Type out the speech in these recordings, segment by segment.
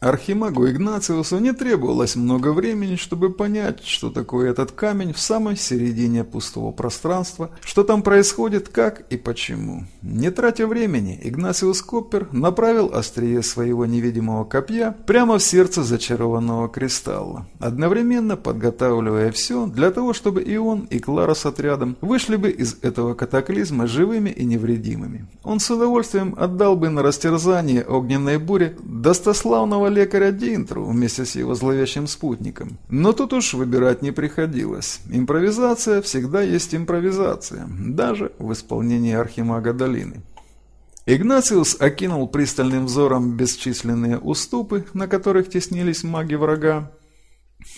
Архимагу Игнациусу не требовалось много времени, чтобы понять, что такое этот камень в самой середине пустого пространства, что там происходит, как и почему. Не тратя времени, Игнациус Коппер направил острие своего невидимого копья прямо в сердце зачарованного кристалла, одновременно подготавливая все для того, чтобы и он, и Клара с отрядом вышли бы из этого катаклизма живыми и невредимыми. Он с удовольствием отдал бы на растерзание огненной бури достославного лекаря Динтру вместе с его зловещим спутником. Но тут уж выбирать не приходилось. Импровизация всегда есть импровизация, даже в исполнении Архимага Долины. Игнациус окинул пристальным взором бесчисленные уступы, на которых теснились маги врага.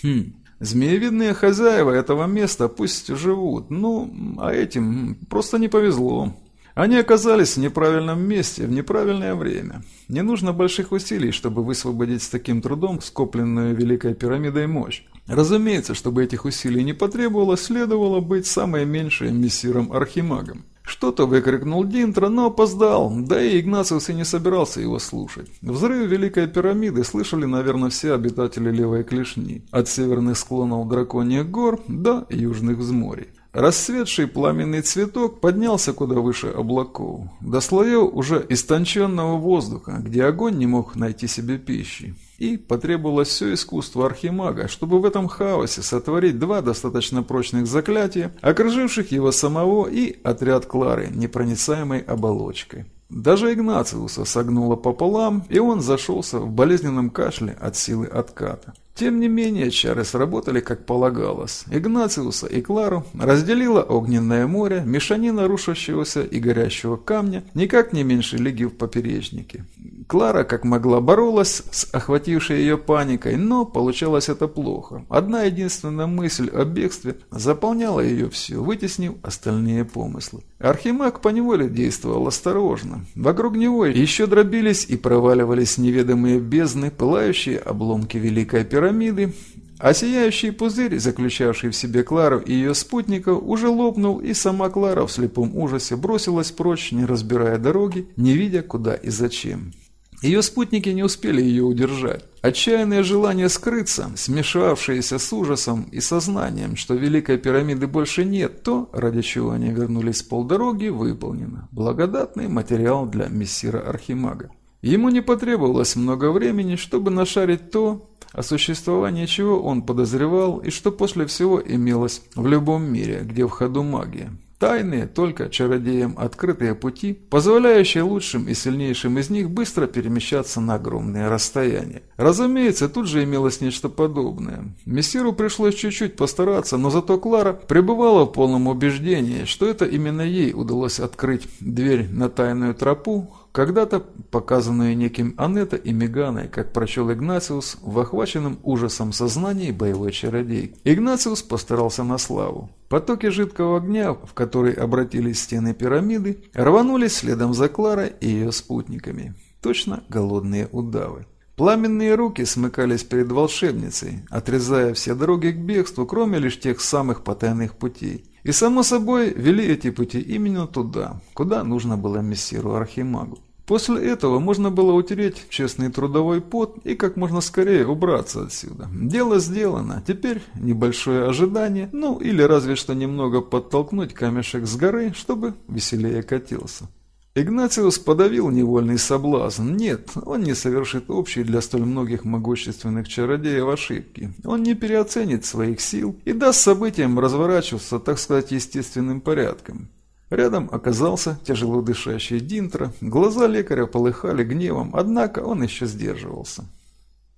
Хм, змеевидные хозяева этого места пусть живут, ну, а этим просто не повезло. Они оказались в неправильном месте в неправильное время. Не нужно больших усилий, чтобы высвободить с таким трудом скопленную Великой пирамидой мощь. Разумеется, чтобы этих усилий не потребовалось, следовало быть самое меньшее мессиром-архимагом. Что-то выкрикнул Динтро, но опоздал, да и Игнациус и не собирался его слушать. Взрыв Великой пирамиды слышали, наверное, все обитатели Левой Клешни, от северных склонов Драконьих гор до южных взморий. Расцветший пламенный цветок поднялся куда выше облаков, до слоев уже истонченного воздуха, где огонь не мог найти себе пищи. И потребовалось все искусство архимага, чтобы в этом хаосе сотворить два достаточно прочных заклятия, окруживших его самого и отряд Клары непроницаемой оболочкой. Даже Игнациуса согнуло пополам, и он зашелся в болезненном кашле от силы отката. Тем не менее, чары сработали как полагалось. Игнациуса и Клару разделило огненное море, мешанина рушащегося и горящего камня, никак не меньше лиги в поперечнике. Клара как могла боролась с охватившей ее паникой, но получалось это плохо. Одна единственная мысль о бегстве заполняла ее всю, вытеснив остальные помыслы. Архимаг поневоле действовал осторожно. Вокруг него еще дробились и проваливались неведомые бездны, пылающие обломки Великой пирамиды, а сияющий пузырь, заключавший в себе Клару и ее спутников, уже лопнул, и сама Клара в слепом ужасе бросилась прочь, не разбирая дороги, не видя куда и зачем. Ее спутники не успели ее удержать. Отчаянное желание скрыться, смешавшееся с ужасом и сознанием, что Великой пирамиды больше нет, то, ради чего они вернулись с полдороги, выполнено. Благодатный материал для мессира Архимага. Ему не потребовалось много времени, чтобы нашарить то, о существовании чего он подозревал и что после всего имелось в любом мире, где в ходу магия. Тайные, только чародеям открытые пути, позволяющие лучшим и сильнейшим из них быстро перемещаться на огромные расстояния. Разумеется, тут же имелось нечто подобное. Мессиру пришлось чуть-чуть постараться, но зато Клара пребывала в полном убеждении, что это именно ей удалось открыть дверь на тайную тропу, когда-то показанную неким Анетта и Меганой, как прочел Игнациус в охваченном ужасом сознании боевой чародей. Игнациус постарался на славу. Потоки жидкого огня, в который обратились стены пирамиды, рванулись следом за Кларой и ее спутниками. Точно голодные удавы. Пламенные руки смыкались перед волшебницей, отрезая все дороги к бегству, кроме лишь тех самых потайных путей. И, само собой, вели эти пути именно туда, куда нужно было мессиру Архимагу. После этого можно было утереть честный трудовой пот и как можно скорее убраться отсюда. Дело сделано, теперь небольшое ожидание, ну или разве что немного подтолкнуть камешек с горы, чтобы веселее катился. Игнациус подавил невольный соблазн. Нет, он не совершит общей для столь многих могущественных чародеев ошибки. Он не переоценит своих сил и даст событиям разворачиваться, так сказать, естественным порядком. Рядом оказался тяжело дышащий Динтро, глаза лекаря полыхали гневом, однако он еще сдерживался.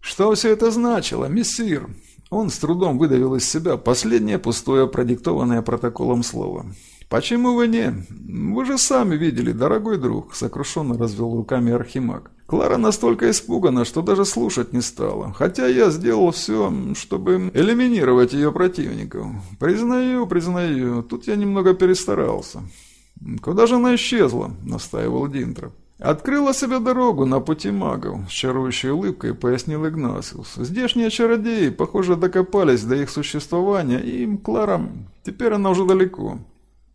«Что все это значило, мессир?» Он с трудом выдавил из себя последнее пустое продиктованное протоколом слово. «Почему вы не? Вы же сами видели, дорогой друг», — сокрушенно развел руками Архимаг. Клара настолько испугана, что даже слушать не стала, хотя я сделал все, чтобы элиминировать ее противников. Признаю, признаю, тут я немного перестарался. «Куда же она исчезла?» — настаивал Динтро. «Открыла себе дорогу на пути магов», — с чарующей улыбкой пояснил Игнасиус. «Здешние чародеи, похоже, докопались до их существования, и Клара... Теперь она уже далеко».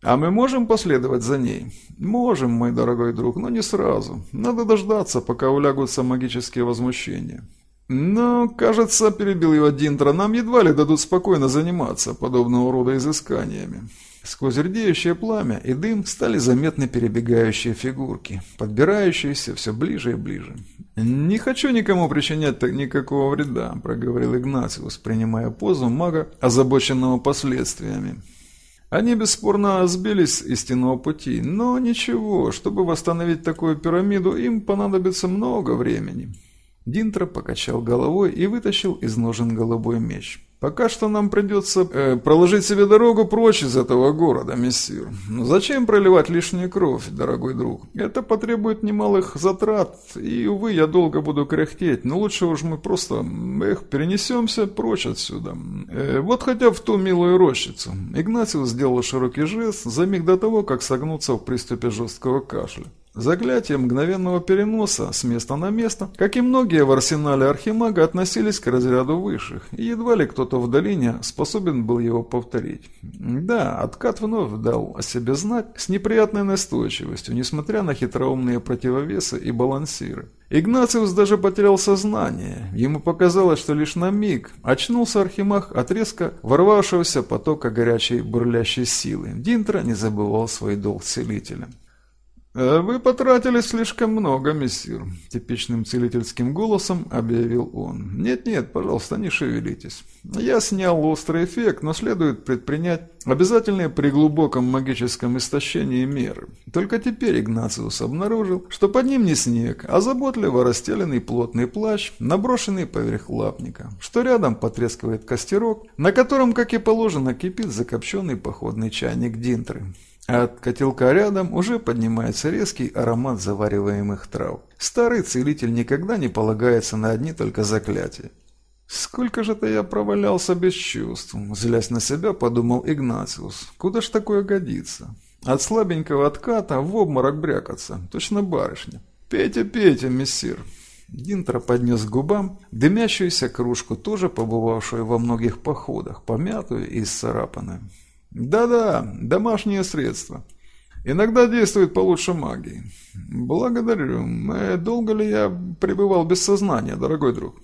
А мы можем последовать за ней? Можем, мой дорогой друг, но не сразу. Надо дождаться, пока улягутся магические возмущения. Но, кажется, перебил его Динтра, нам едва ли дадут спокойно заниматься подобного рода изысканиями. Сквозь рдеющее пламя и дым стали заметны перебегающие фигурки, подбирающиеся все ближе и ближе. «Не хочу никому причинять никакого вреда», – проговорил Игнациус, принимая позу мага, озабоченного последствиями. Они бесспорно сбились с истинного пути, но ничего, чтобы восстановить такую пирамиду, им понадобится много времени. Динтро покачал головой и вытащил из ножен голубой меч. Пока что нам придется э, проложить себе дорогу прочь из этого города, мессир. Но зачем проливать лишнюю кровь, дорогой друг? Это потребует немалых затрат, и, увы, я долго буду кряхтеть, но лучше уж мы просто, эх, перенесемся прочь отсюда. Э, вот хотя в ту милую рощицу. Игнатиус сделал широкий жест за миг до того, как согнуться в приступе жесткого кашля. Заклятие мгновенного переноса с места на место, как и многие в арсенале Архимага, относились к разряду высших, и едва ли кто-то в долине способен был его повторить. Да, откат вновь дал о себе знать с неприятной настойчивостью, несмотря на хитроумные противовесы и балансиры. Игнациус даже потерял сознание. Ему показалось, что лишь на миг очнулся Архимаг от резко ворвавшегося потока горячей бурлящей силы. Динтра не забывал свой долг целителя. «Э, «Вы потратили слишком много, мессир», – типичным целительским голосом объявил он. «Нет-нет, пожалуйста, не шевелитесь. Я снял острый эффект, но следует предпринять обязательные при глубоком магическом истощении меры. Только теперь Игнациус обнаружил, что под ним не снег, а заботливо расстеленный плотный плащ, наброшенный поверх лапника, что рядом потрескивает костерок, на котором, как и положено, кипит закопченный походный чайник Динтры». От котелка рядом уже поднимается резкий аромат завариваемых трав. Старый целитель никогда не полагается на одни только заклятия. «Сколько же-то я провалялся без чувств», – злясь на себя, подумал Игнациус. «Куда ж такое годится? От слабенького отката в обморок брякаться, точно барышня. Пейте, пейте, мессир». Динтро поднес к губам дымящуюся кружку, тоже побывавшую во многих походах, помятую и исцарапанную. Да-да, домашние средства. Иногда действуют получше магии. Благодарю. Э, долго ли я пребывал без сознания, дорогой друг?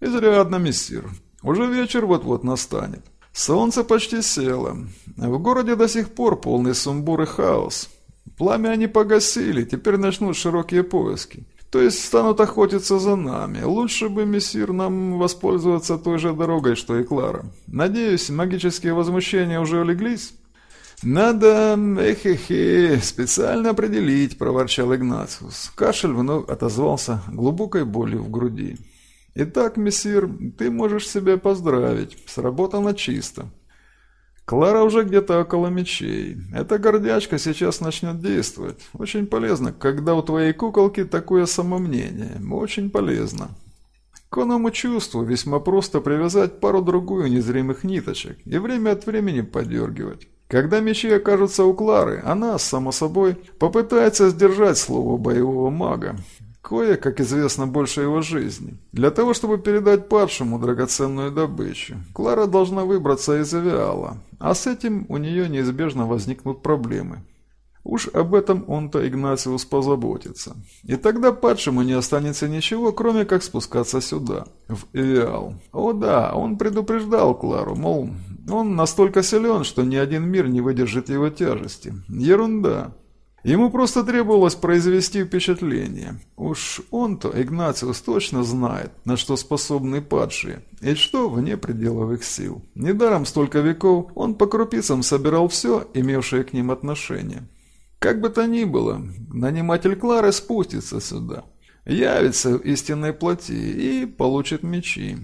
Изрядно, мессир. Уже вечер вот-вот настанет. Солнце почти село. В городе до сих пор полный сумбур и хаос. Пламя они погасили, теперь начнут широкие поиски. То есть станут охотиться за нами. Лучше бы, мессир, нам воспользоваться той же дорогой, что и Клара. Надеюсь, магические возмущения уже улеглись?» «Надо, эхе-хе, специально определить», – проворчал Игнациус. Кашель вновь отозвался глубокой болью в груди. «Итак, мессир, ты можешь себя поздравить. Сработано чисто. Клара уже где-то около мечей. Эта гордячка сейчас начнет действовать. Очень полезно, когда у твоей куколки такое самомнение. Очень полезно. К оному чувству весьма просто привязать пару-другую незримых ниточек и время от времени подергивать. Когда мечи окажутся у Клары, она, само собой, попытается сдержать слово боевого мага, Кое, как известно, больше его жизни. Для того, чтобы передать падшему драгоценную добычу, Клара должна выбраться из авиала, а с этим у нее неизбежно возникнут проблемы. Уж об этом он-то Игнациус позаботится. И тогда падшему не останется ничего, кроме как спускаться сюда, в Эвиал. О да, он предупреждал Клару, мол, он настолько силен, что ни один мир не выдержит его тяжести. Ерунда. Ему просто требовалось произвести впечатление. Уж он-то, Игнациус, точно знает, на что способны падшие, и что вне пределов их сил. Недаром столько веков он по крупицам собирал все, имевшее к ним отношение. Как бы то ни было, наниматель Клары спустится сюда, явится в истинной плоти и получит мечи.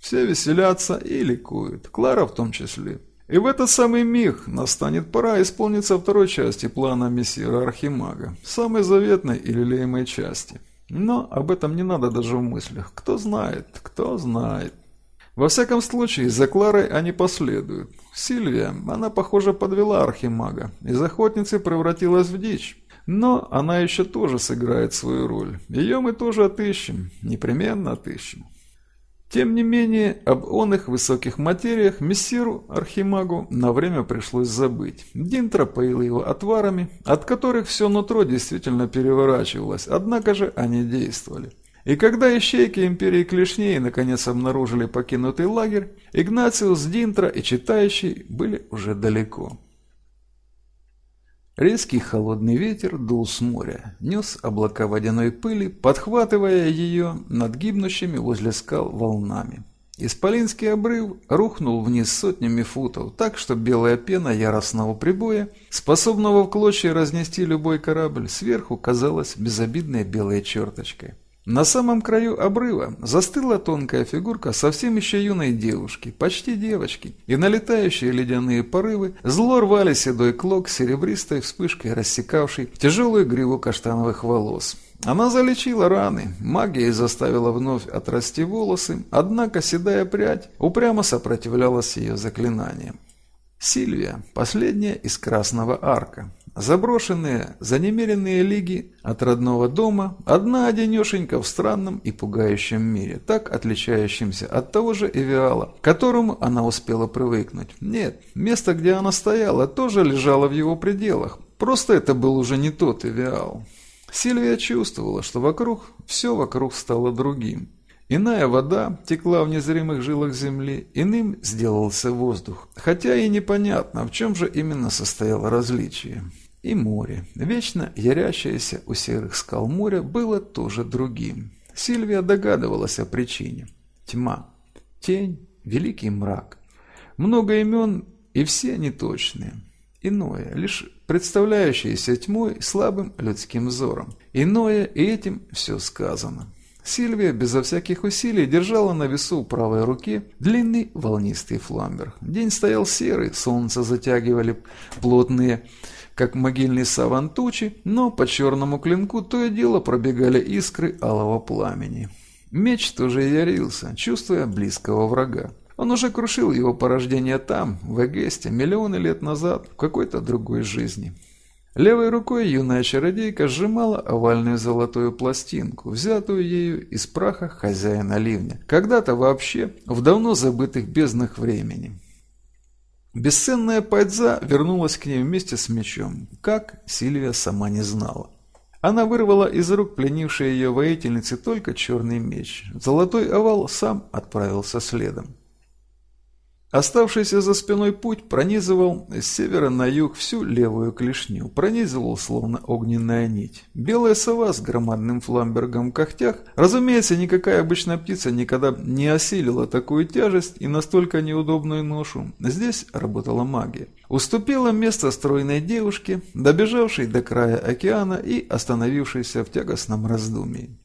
Все веселятся и ликуют, Клара в том числе. И в этот самый миг настанет пора исполниться второй части плана мессира Архимага, самой заветной и лелеемой части. Но об этом не надо даже в мыслях. Кто знает, кто знает. Во всяком случае, за Кларой они последуют. Сильвия, она, похоже, подвела Архимага. Из охотницы превратилась в дичь. Но она еще тоже сыграет свою роль. Ее мы тоже отыщем. Непременно отыщем. Тем не менее, об оных высоких материях мессиру Архимагу на время пришлось забыть. Динтра поил его отварами, от которых все нутро действительно переворачивалось, однако же они действовали. И когда ищейки империи Клешней наконец обнаружили покинутый лагерь, Игнациус, Динтра и Читающий были уже далеко. Резкий холодный ветер дул с моря, нес облака водяной пыли, подхватывая ее над гибнущими возле скал волнами. Исполинский обрыв рухнул вниз сотнями футов, так что белая пена яростного прибоя, способного в клочья разнести любой корабль, сверху казалась безобидной белой черточкой. На самом краю обрыва застыла тонкая фигурка совсем еще юной девушки, почти девочки, и налетающие ледяные порывы зло рвали седой клок серебристой вспышкой, рассекавшей тяжелую гриву каштановых волос. Она залечила раны, магией заставила вновь отрасти волосы, однако седая прядь упрямо сопротивлялась ее заклинаниям. Сильвия, последняя из Красного Арка, Заброшенные за немеренные лиги от родного дома, одна одинешенька в странном и пугающем мире, так отличающемся от того же Эвиала, к которому она успела привыкнуть. Нет, место, где она стояла, тоже лежало в его пределах, просто это был уже не тот Эвиал. Сильвия чувствовала, что вокруг, все вокруг стало другим. Иная вода текла в незримых жилах земли, иным сделался воздух. Хотя и непонятно, в чем же именно состояло различие. И море, вечно ярящееся у серых скал моря, было тоже другим. Сильвия догадывалась о причине. Тьма, тень, великий мрак. Много имен, и все неточные. Иное, лишь представляющееся тьмой слабым людским взором. Иное, и этим все сказано. Сильвия безо всяких усилий держала на весу правой руки длинный волнистый фламбер. День стоял серый, солнце затягивали плотные как могильный саван тучи, но по черному клинку то и дело пробегали искры алого пламени. Меч тоже ярился, чувствуя близкого врага. Он уже крушил его порождение там, в Эгесте, миллионы лет назад, в какой-то другой жизни. Левой рукой юная чародейка сжимала овальную золотую пластинку, взятую ею из праха хозяина ливня, когда-то вообще в давно забытых безднах времени. Бесценная пайдза вернулась к ней вместе с мечом. Как, Сильвия сама не знала. Она вырвала из рук пленившей ее воительницы только черный меч. Золотой овал сам отправился следом. Оставшийся за спиной путь пронизывал с севера на юг всю левую клешню, пронизывал словно огненная нить. Белая сова с громадным фламбергом в когтях, разумеется, никакая обычная птица никогда не осилила такую тяжесть и настолько неудобную ношу. Здесь работала магия. Уступила место стройной девушке, добежавшей до края океана и остановившейся в тягостном раздумии.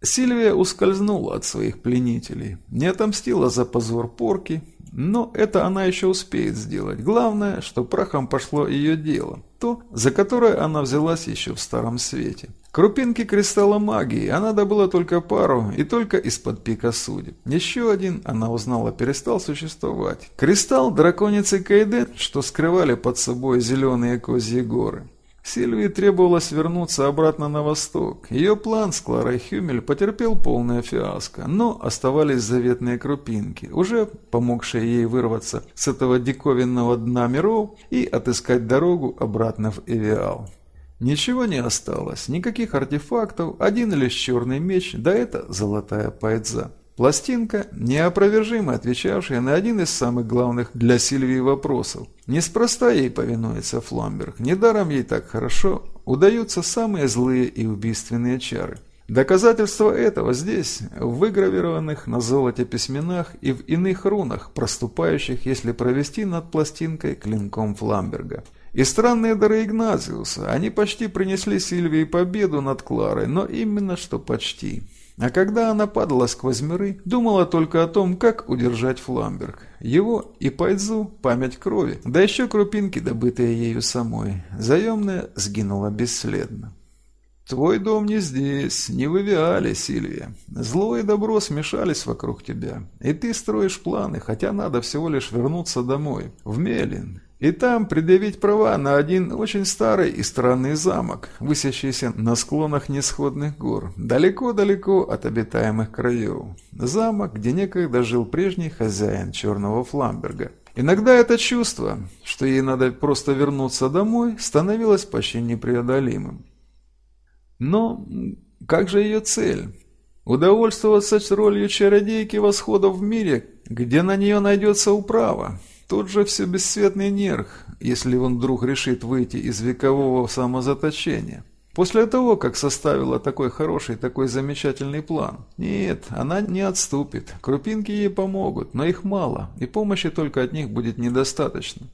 Сильвия ускользнула от своих пленителей, не отомстила за позор порки, но это она еще успеет сделать. Главное, что прахом пошло ее дело, то, за которое она взялась еще в Старом Свете. Крупинки кристалла магии она добыла только пару и только из-под пика судеб. Еще один, она узнала, перестал существовать. Кристалл драконицы Кайден, что скрывали под собой зеленые козьи горы. Сильвии требовалось вернуться обратно на восток. Ее план с Кларой Хюмель потерпел полное фиаско, но оставались заветные крупинки, уже помогшие ей вырваться с этого диковинного дна миров и отыскать дорогу обратно в Эвиал. Ничего не осталось, никаких артефактов, один лишь черный меч, да это золотая пайдза. Пластинка, неопровержимо отвечавшая на один из самых главных для Сильвии вопросов. Неспроста ей повинуется Фламберг, недаром ей так хорошо удаются самые злые и убийственные чары. Доказательство этого здесь, в выгравированных на золоте письменах и в иных рунах, проступающих, если провести над пластинкой клинком Фламберга. И странные дары Игназиуса, они почти принесли Сильвии победу над Кларой, но именно что почти. А когда она падала сквозь миры, думала только о том, как удержать Фламберг. Его и Пайдзу память крови, да еще крупинки, добытые ею самой. Заемная сгинула бесследно. «Твой дом не здесь, не в Ивиале, Сильвия. Зло и добро смешались вокруг тебя, и ты строишь планы, хотя надо всего лишь вернуться домой, в Мелин, и там предъявить права на один очень старый и странный замок, высящийся на склонах несходных гор, далеко-далеко от обитаемых краев. Замок, где некогда жил прежний хозяин Черного Фламберга. Иногда это чувство, что ей надо просто вернуться домой, становилось почти непреодолимым. Но как же ее цель? Удовольствоваться ролью чародейки восхода в мире, где на нее найдется управа. Тут же все бесцветный нерх, если он вдруг решит выйти из векового самозаточения. После того, как составила такой хороший, такой замечательный план. Нет, она не отступит. Крупинки ей помогут, но их мало, и помощи только от них будет недостаточно.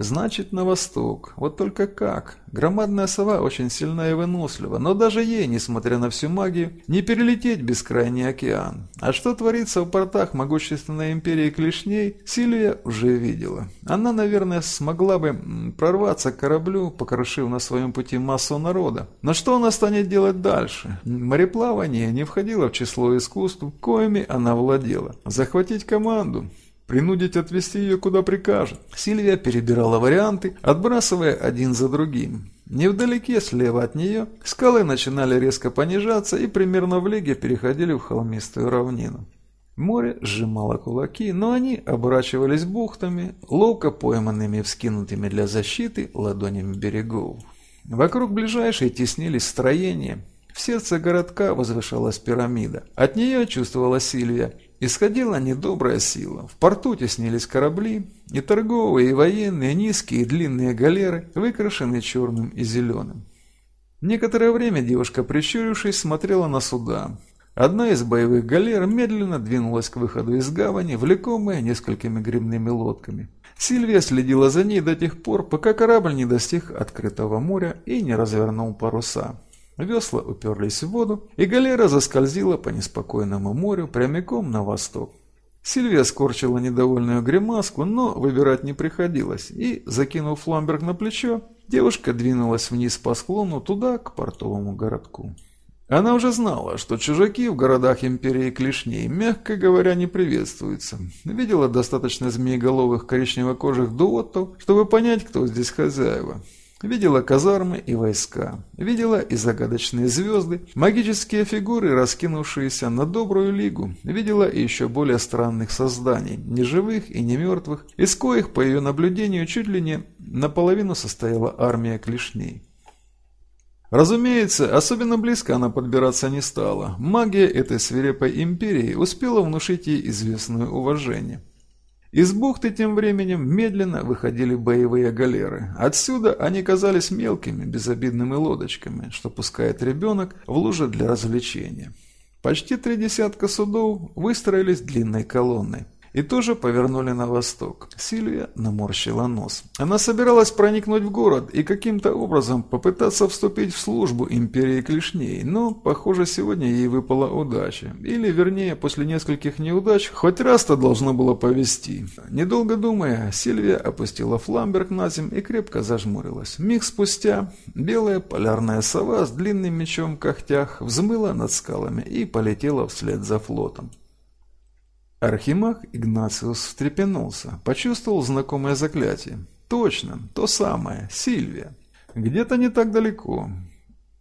Значит, на восток. Вот только как? Громадная сова очень сильна и вынослива, но даже ей, несмотря на всю магию, не перелететь бескрайний океан. А что творится в портах могущественной империи клешней, Сильвия уже видела. Она, наверное, смогла бы прорваться к кораблю, покрошив на своем пути массу народа. Но что она станет делать дальше? Мореплавание не входило в число искусств, коими она владела. Захватить команду? Принудить отвезти ее куда прикажет. Сильвия перебирала варианты, отбрасывая один за другим. Невдалеке, слева от нее, скалы начинали резко понижаться и примерно в лиге переходили в холмистую равнину. Море сжимало кулаки, но они оборачивались бухтами, ловко пойманными вскинутыми для защиты ладонями берегов. Вокруг ближайшей теснились строения. В сердце городка возвышалась пирамида. От нее чувствовала Сильвия Исходила недобрая сила. В порту теснились корабли, и торговые, и военные, низкие и длинные галеры, выкрашенные черным и зеленым. Некоторое время девушка, прищурившись, смотрела на суда. Одна из боевых галер медленно двинулась к выходу из гавани, влекомая несколькими грибными лодками. Сильвия следила за ней до тех пор, пока корабль не достиг открытого моря и не развернул паруса. Весла уперлись в воду, и галера заскользила по неспокойному морю прямиком на восток. Сильвия скорчила недовольную гримаску, но выбирать не приходилось, и, закинув фламберг на плечо, девушка двинулась вниз по склону туда, к портовому городку. Она уже знала, что чужаки в городах империи клешней, мягко говоря, не приветствуются. Видела достаточно змееголовых коричневокожих дуоттов, чтобы понять, кто здесь хозяева. Видела казармы и войска. Видела и загадочные звезды, магические фигуры, раскинувшиеся на добрую лигу. Видела и еще более странных созданий, не живых и не мертвых, из коих, по ее наблюдению, чуть ли не наполовину состояла армия клешней. Разумеется, особенно близко она подбираться не стала. Магия этой свирепой империи успела внушить ей известное уважение. Из бухты тем временем медленно выходили боевые галеры. Отсюда они казались мелкими, безобидными лодочками, что пускает ребенок в луже для развлечения. Почти три десятка судов выстроились длинной колонной и тоже повернули на восток. Сильвия наморщила нос. Она собиралась проникнуть в город и каким-то образом попытаться вступить в службу империи клешней, но, похоже, сегодня ей выпала удача. Или, вернее, после нескольких неудач, хоть раз-то должно было повести. Недолго думая, Сильвия опустила фламберг на землю и крепко зажмурилась. Миг спустя белая полярная сова с длинным мечом в когтях взмыла над скалами и полетела вслед за флотом. Архимаг Игнациус встрепенулся, почувствовал знакомое заклятие. Точно, то самое, Сильвия. Где-то не так далеко.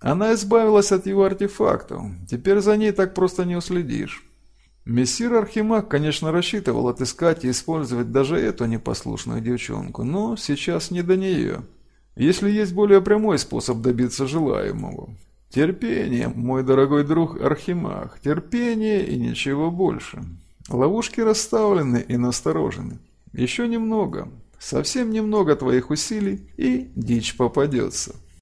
Она избавилась от его артефактов, теперь за ней так просто не уследишь. Мессир Архимаг, конечно, рассчитывал отыскать и использовать даже эту непослушную девчонку, но сейчас не до нее. Если есть более прямой способ добиться желаемого. Терпение, мой дорогой друг Архимаг, терпение и ничего больше. Ловушки расставлены и насторожены. Еще немного, совсем немного твоих усилий, и дичь попадется.